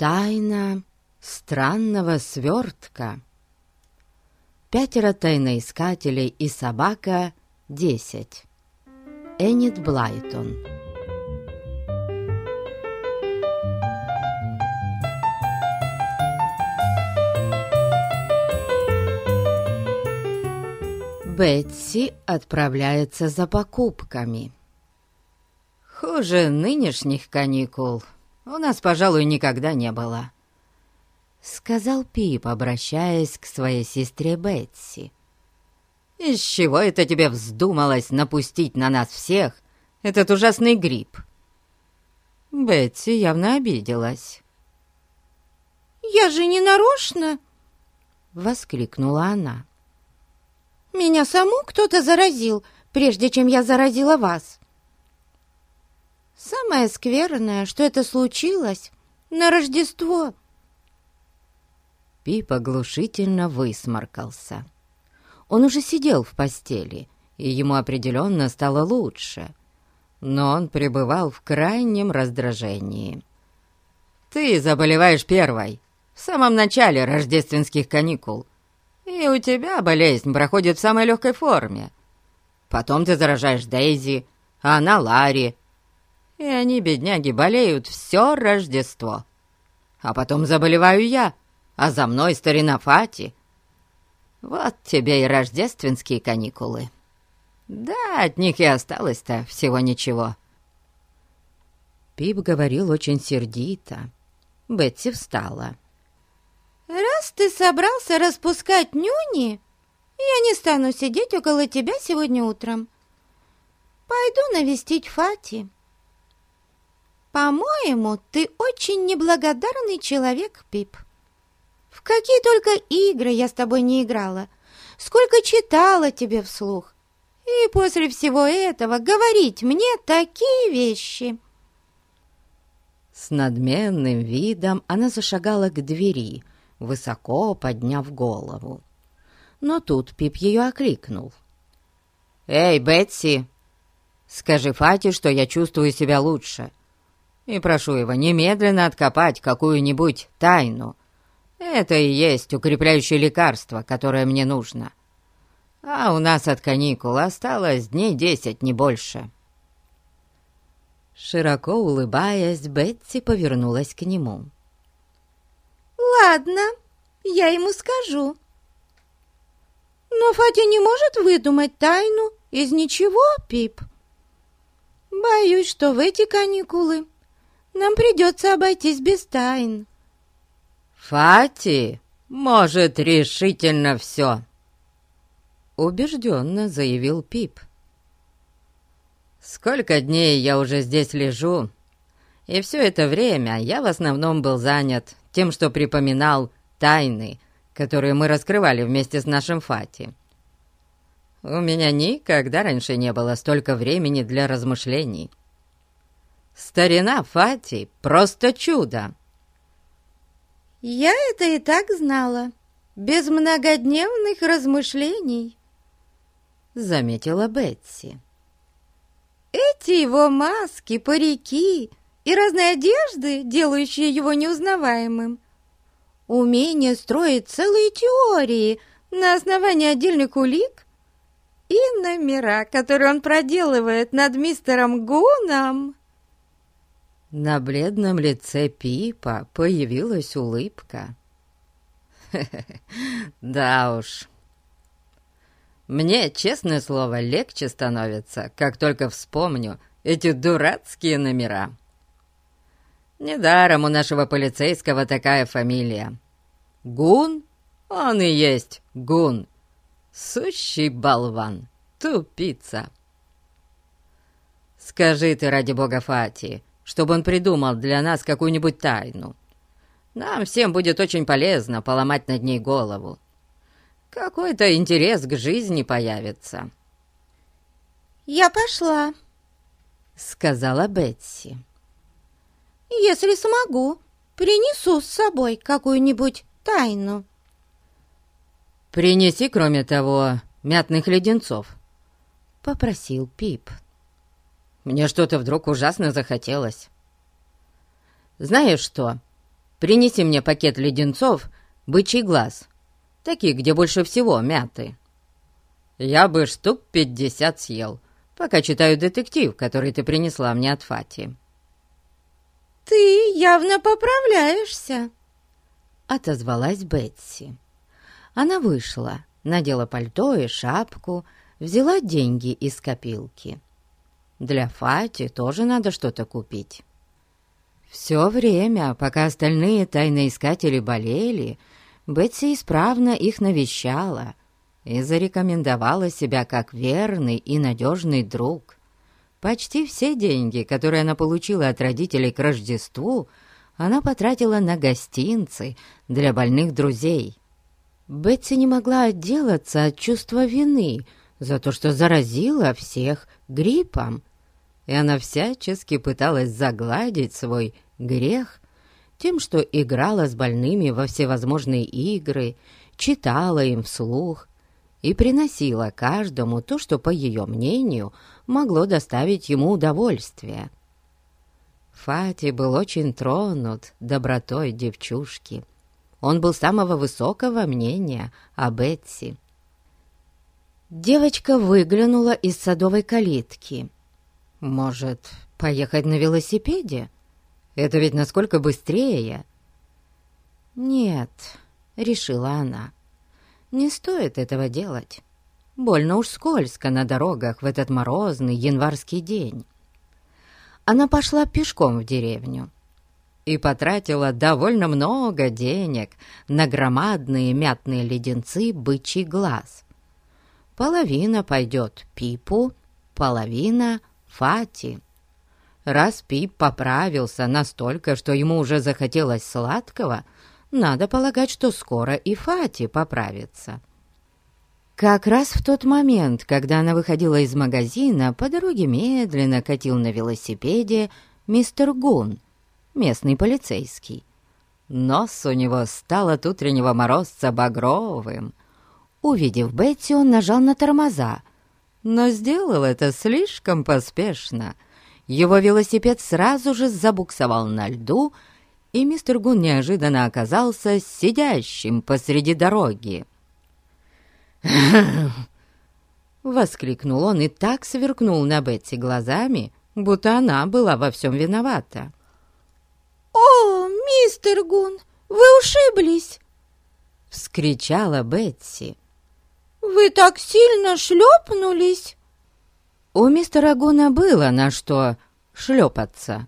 Тайна странного свертка. Пятеро тайноискателей и собака — десять. Эннет Блайтон. Бетси отправляется за покупками. Хуже нынешних каникул у нас, пожалуй, никогда не было. Сказал Пип, обращаясь к своей сестре Бетси. «Из чего это тебе вздумалось напустить на нас всех этот ужасный грипп?» Бетси явно обиделась. «Я же не нарочно!» — воскликнула она. «Меня саму кто-то заразил, прежде чем я заразила вас. Самое скверное, что это случилось на Рождество». Пип оглушительно высморкался. Он уже сидел в постели, и ему определенно стало лучше. Но он пребывал в крайнем раздражении. «Ты заболеваешь первой, в самом начале рождественских каникул, и у тебя болезнь проходит в самой легкой форме. Потом ты заражаешь Дейзи, а она Ларри, и они, бедняги, болеют все Рождество. А потом заболеваю я, а за мной старина Фати. Вот тебе и рождественские каникулы. Да, от них и осталось-то всего ничего. Пип говорил очень сердито. Бетси встала. «Раз ты собрался распускать нюни, я не стану сидеть около тебя сегодня утром. Пойду навестить Фати. По-моему, ты очень неблагодарный человек, Пип». В какие только игры я с тобой не играла, сколько читала тебе вслух. И после всего этого говорить мне такие вещи!» С надменным видом она зашагала к двери, высоко подняв голову. Но тут Пип ее окликнул. «Эй, Бетси, скажи Фати, что я чувствую себя лучше, и прошу его немедленно откопать какую-нибудь тайну, это и есть укрепляющее лекарство, которое мне нужно. А у нас от каникул осталось дней десять, не больше». Широко улыбаясь, Бетси повернулась к нему. «Ладно, я ему скажу. Но Фатя не может выдумать тайну из ничего, Пип. Боюсь, что в эти каникулы нам придется обойтись без тайн». «Фати может решительно все!» Убежденно заявил Пип. «Сколько дней я уже здесь лежу, и все это время я в основном был занят тем, что припоминал тайны, которые мы раскрывали вместе с нашим Фати. У меня никогда раньше не было столько времени для размышлений. Старина Фати — просто чудо!» «Я это и так знала, без многодневных размышлений», — заметила Бетси. «Эти его маски, парики и разные одежды, делающие его неузнаваемым, умение строить целые теории на основании отдельных улик и номера, которые он проделывает над мистером Гуном». На бледном лице Пипа появилась улыбка. «Да уж. Мне, честное слово, легче становится, как только вспомню эти дурацкие номера. Недаром у нашего полицейского такая фамилия. Гун? Он и есть Гун. Сущий болван, тупица. Скажи ты, ради бога, Фати, чтобы он придумал для нас какую-нибудь тайну. Нам всем будет очень полезно поломать над ней голову. Какой-то интерес к жизни появится». «Я пошла», — сказала Бетси. «Если смогу, принесу с собой какую-нибудь тайну». «Принеси, кроме того, мятных леденцов», — попросил Пип. Мне что-то вдруг ужасно захотелось. Знаешь что? принеси мне пакет леденцов, бычий глаз, таких, где больше всего мяты. Я бы штук пятьдесят съел, пока читаю детектив, который ты принесла мне от Фати». «Ты явно поправляешься», — отозвалась Бетси. Она вышла, надела пальто и шапку, взяла деньги из копилки. Для Фати тоже надо что-то купить. Все время, пока остальные тайноискатели болели, Бетси исправно их навещала и зарекомендовала себя как верный и надежный друг. Почти все деньги, которые она получила от родителей к Рождеству, она потратила на гостинцы для больных друзей. Бетси не могла отделаться от чувства вины за то, что заразила всех гриппом, и она всячески пыталась загладить свой грех тем, что играла с больными во всевозможные игры, читала им вслух и приносила каждому то, что, по ее мнению, могло доставить ему удовольствие. Фати был очень тронут добротой девчушки. Он был самого высокого мнения о Бетси. Девочка выглянула из садовой калитки. «Может, поехать на велосипеде? Это ведь насколько быстрее!» «Нет», — решила она, — «не стоит этого делать. Больно уж скользко на дорогах в этот морозный январский день. Она пошла пешком в деревню и потратила довольно много денег на громадные мятные леденцы «Бычий глаз». Половина пойдет Пипу, половина — Фати. Раз Пип поправился настолько, что ему уже захотелось сладкого, надо полагать, что скоро и Фати поправится. Как раз в тот момент, когда она выходила из магазина, по дороге медленно катил на велосипеде мистер Гун, местный полицейский. Нос у него стал от утреннего морозца багровым. Увидев Бетти, он нажал на тормоза, но сделал это слишком поспешно. Его велосипед сразу же забуксовал на льду, и мистер Гун неожиданно оказался сидящим посреди дороги. Воскликнул он и так сверкнул на Бетси глазами, будто она была во всем виновата. «О, мистер Гун, вы ушиблись!» — вскричала Бетси. «Вы так сильно шлепнулись!» У мистера Гуна было на что шлепаться.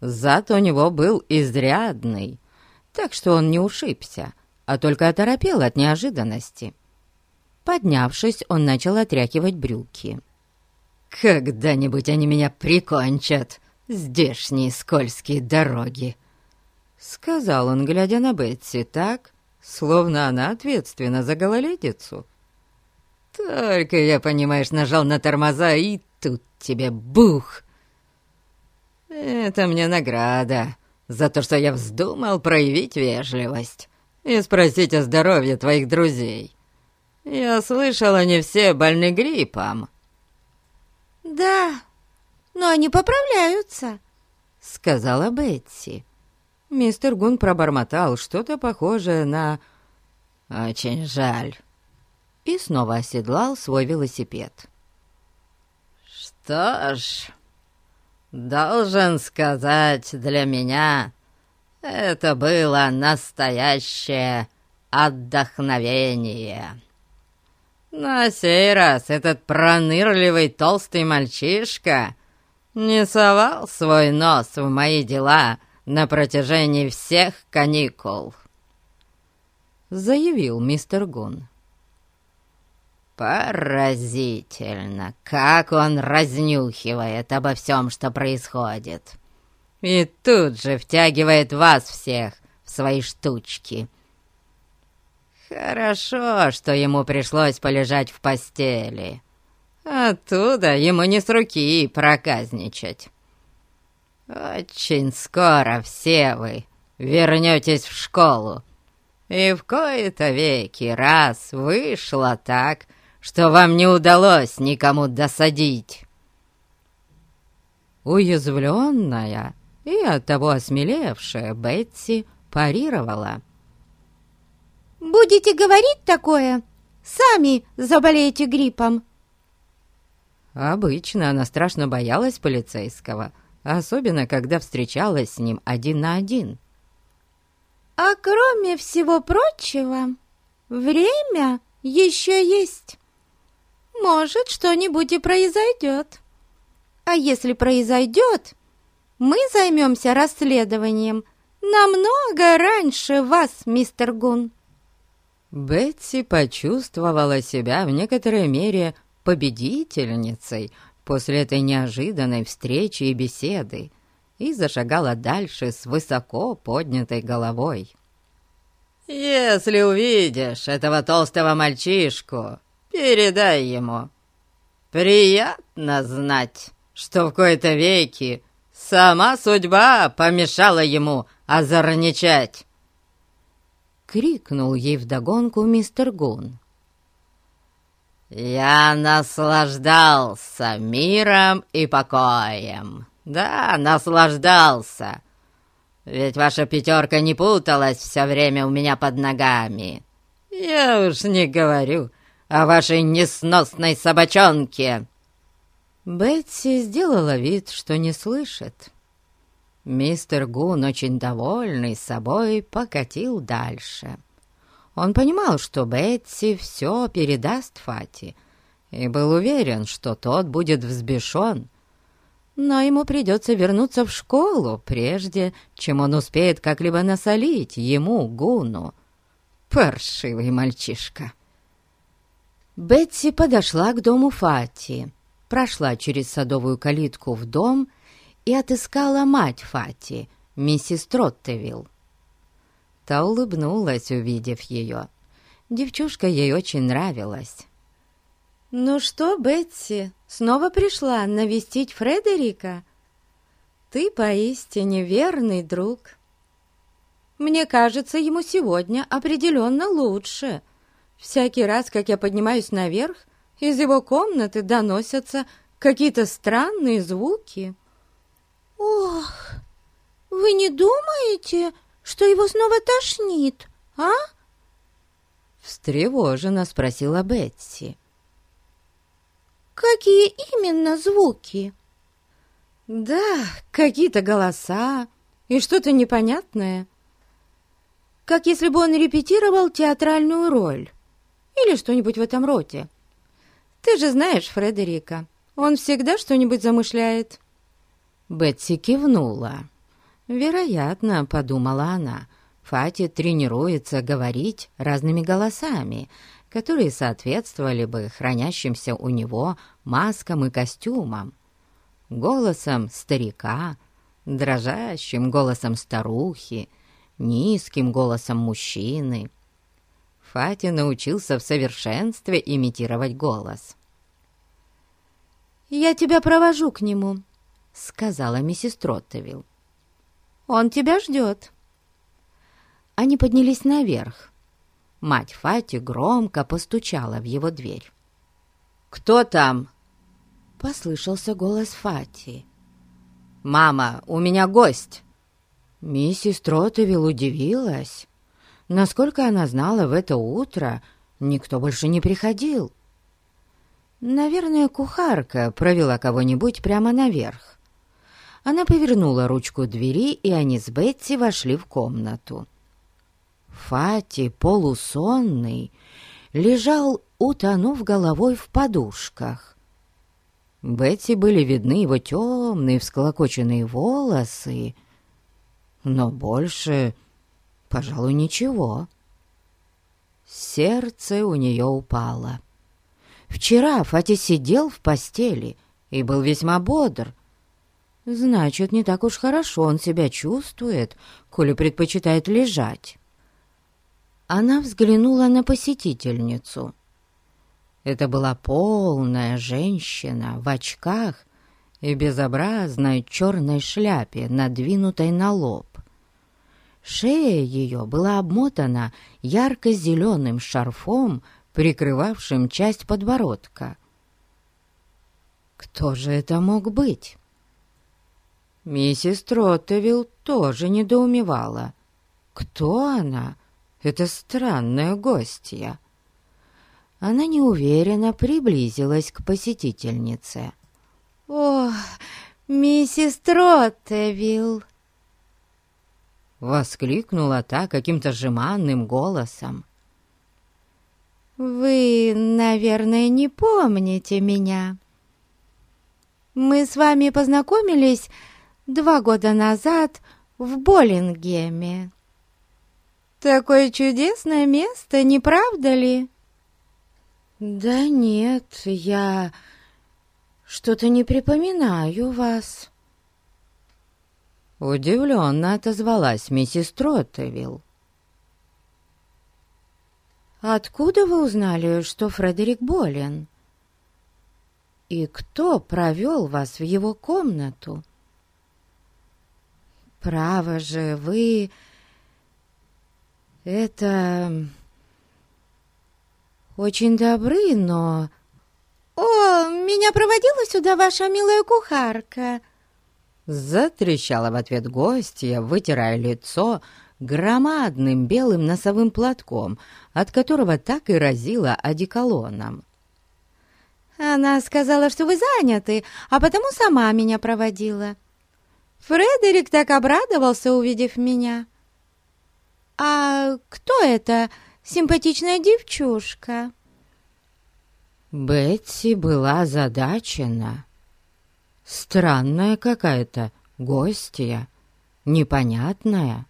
Зад у него был изрядный, так что он не ушибся, а только оторопел от неожиданности. Поднявшись, он начал отряхивать брюки. «Когда-нибудь они меня прикончат, здешние скользкие дороги!» Сказал он, глядя на Бетси так, словно она ответственна за гололедицу. «Только я, понимаешь, нажал на тормоза, и тут тебе бух!» «Это мне награда за то, что я вздумал проявить вежливость и спросить о здоровье твоих друзей. «Я слышала, не все больны гриппом». «Да, но они поправляются», — сказала Бетси. Мистер Гун пробормотал что-то похожее на «Очень жаль» и снова оседлал свой велосипед. «Что ж, должен сказать, для меня это было настоящее отдохновение». На сей раз этот пронырливый толстый мальчишка не совал свой нос в мои дела на протяжении всех каникул», — заявил мистер Гун. «Поразительно, как он разнюхивает обо всем, что происходит, и тут же втягивает вас всех в свои штучки». Хорошо, что ему пришлось полежать в постели. Оттуда ему не с руки проказничать. Очень скоро все вы вернетесь в школу. И в кои-то веки раз вышло так, что вам не удалось никому досадить. Уязвленная и оттого осмелевшая Бетси парировала. «Будете говорить такое, сами заболеете гриппом». Обычно она страшно боялась полицейского, особенно когда встречалась с ним один на один. «А кроме всего прочего, время еще есть. Может, что-нибудь и произойдет. А если произойдет, мы займемся расследованием намного раньше вас, мистер Гун». Бетси почувствовала себя в некоторой мере победительницей после этой неожиданной встречи и беседы и зашагала дальше с высоко поднятой головой. «Если увидишь этого толстого мальчишку, передай ему. Приятно знать, что в кои-то веки сама судьба помешала ему озорничать!» Крикнул ей вдогонку мистер Гун. «Я наслаждался миром и покоем. Да, наслаждался. Ведь ваша пятерка не путалась все время у меня под ногами. Я уж не говорю о вашей несносной собачонке». Бетси сделала вид, что не слышит. Мистер Гун, очень довольный собой, покатил дальше. Он понимал, что Бетси все передаст Фати, и был уверен, что тот будет взбешен. Но ему придется вернуться в школу, прежде чем он успеет как-либо насолить ему, Гуну. Паршивый мальчишка. Бетси подошла к дому Фати, прошла через садовую калитку в дом и отыскала мать Фати, миссис Троттевилл. Та улыбнулась, увидев ее. Девчушка ей очень нравилась. «Ну что, Бетси, снова пришла навестить Фредерика? Ты поистине верный друг. Мне кажется, ему сегодня определенно лучше. Всякий раз, как я поднимаюсь наверх, из его комнаты доносятся какие-то странные звуки». «Ох, вы не думаете, что его снова тошнит, а?» Встревоженно спросила Бетси. «Какие именно звуки?» «Да, какие-то голоса и что-то непонятное. Как если бы он репетировал театральную роль или что-нибудь в этом роде. Ты же знаешь Фредерика, он всегда что-нибудь замышляет». Бетси кивнула. «Вероятно, — подумала она, — Фати тренируется говорить разными голосами, которые соответствовали бы хранящимся у него маскам и костюмам. Голосом старика, дрожащим голосом старухи, низким голосом мужчины. Фати научился в совершенстве имитировать голос. «Я тебя провожу к нему», — сказала миссис Троттевилл. Он тебя ждет». Они поднялись наверх. Мать Фати громко постучала в его дверь. «Кто там?» — послышался голос Фати. «Мама, у меня гость!» Миссис Тротовил удивилась. Насколько она знала, в это утро никто больше не приходил. Наверное, кухарка провела кого-нибудь прямо наверх. Она повернула ручку двери, и они с Бетси вошли в комнату. Фати, полусонный, лежал, утонув головой в подушках. Бетси были видны его темные всклокоченные волосы, но больше, пожалуй, ничего. Сердце у нее упало. Вчера Фати сидел в постели и был весьма бодр, Значит, не так уж хорошо он себя чувствует, коли предпочитает лежать. Она взглянула на посетительницу. Это была полная женщина в очках и безобразной черной шляпе, надвинутой на лоб. Шея ее была обмотана ярко-зеленым шарфом, прикрывавшим часть подбородка. Кто же это мог быть? Миссис Троттевилл тоже недоумевала. Кто она, эта странная гостья? Она неуверенно приблизилась к посетительнице. «О, миссис Троттевилл!» Воскликнула та каким-то жеманным голосом. «Вы, наверное, не помните меня. Мы с вами познакомились два года назад в Боллингеме. Такое чудесное место, не правда ли?» «Да нет, я что-то не припоминаю вас». Удивленно отозвалась миссис Троттевилл. «Откуда вы узнали, что Фредерик болен? И кто провел вас в его комнату? Право же, вы... Это... Очень добры, но...» «О, меня проводила сюда ваша милая кухарка!» Затрещала в ответ гостья, вытирая лицо громадным белым носовым платком, от которого так и разило одеколоном. «Она сказала, что вы заняты, а потому сама меня проводила. Фредерик так обрадовался, увидев меня. А кто это симпатичная девчушка?» Бетси была озадачена. Странная какая-то гостья, непонятная.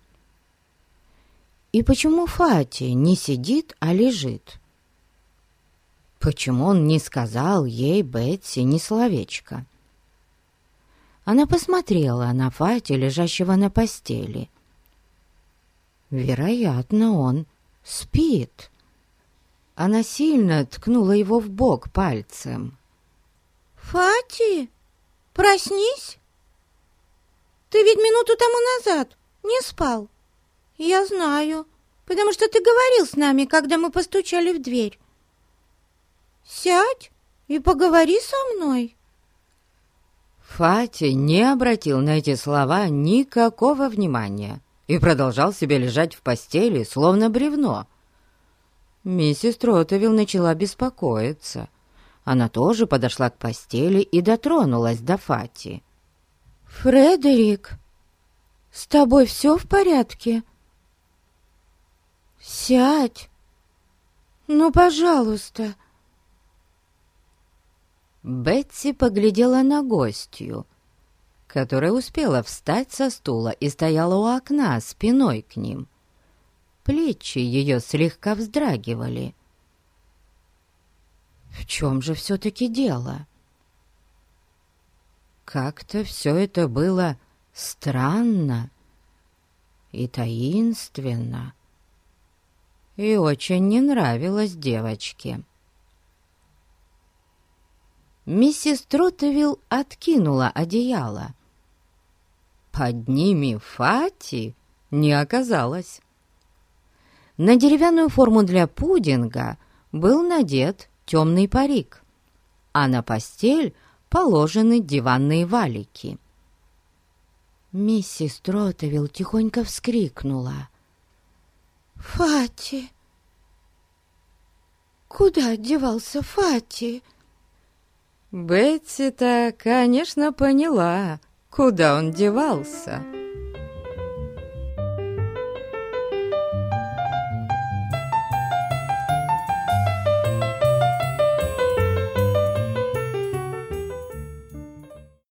И почему Фати не сидит, а лежит? Почему он не сказал ей, Бетси, ни словечко? Она посмотрела на Фати, лежащего на постели. Вероятно, он спит. Она сильно ткнула его в бок пальцем. «Фати, проснись! Ты ведь минуту тому назад не спал. Я знаю, потому что ты говорил с нами, когда мы постучали в дверь. Сядь и поговори со мной». Фати не обратил на эти слова никакого внимания и продолжал себе лежать в постели, словно бревно. Миссис Тротовилл начала беспокоиться. Она тоже подошла к постели и дотронулась до Фати. «Фредерик, с тобой все в порядке?» «Сядь! Ну, пожалуйста!» Бетси поглядела на гостью, которая успела встать со стула и стояла у окна спиной к ним. Плечи ее слегка вздрагивали. В чем же все-таки дело? Как-то все это было странно и таинственно, и очень не нравилось девочке. Миссис Тротовилл откинула одеяло. Под ними Фати не оказалось. На деревянную форму для пудинга был надет темный парик, а на постель положены диванные валики. Миссис Тротовилл тихонько вскрикнула. «Фати! Куда девался Фати?» Бетси-то, конечно, поняла, куда он девался.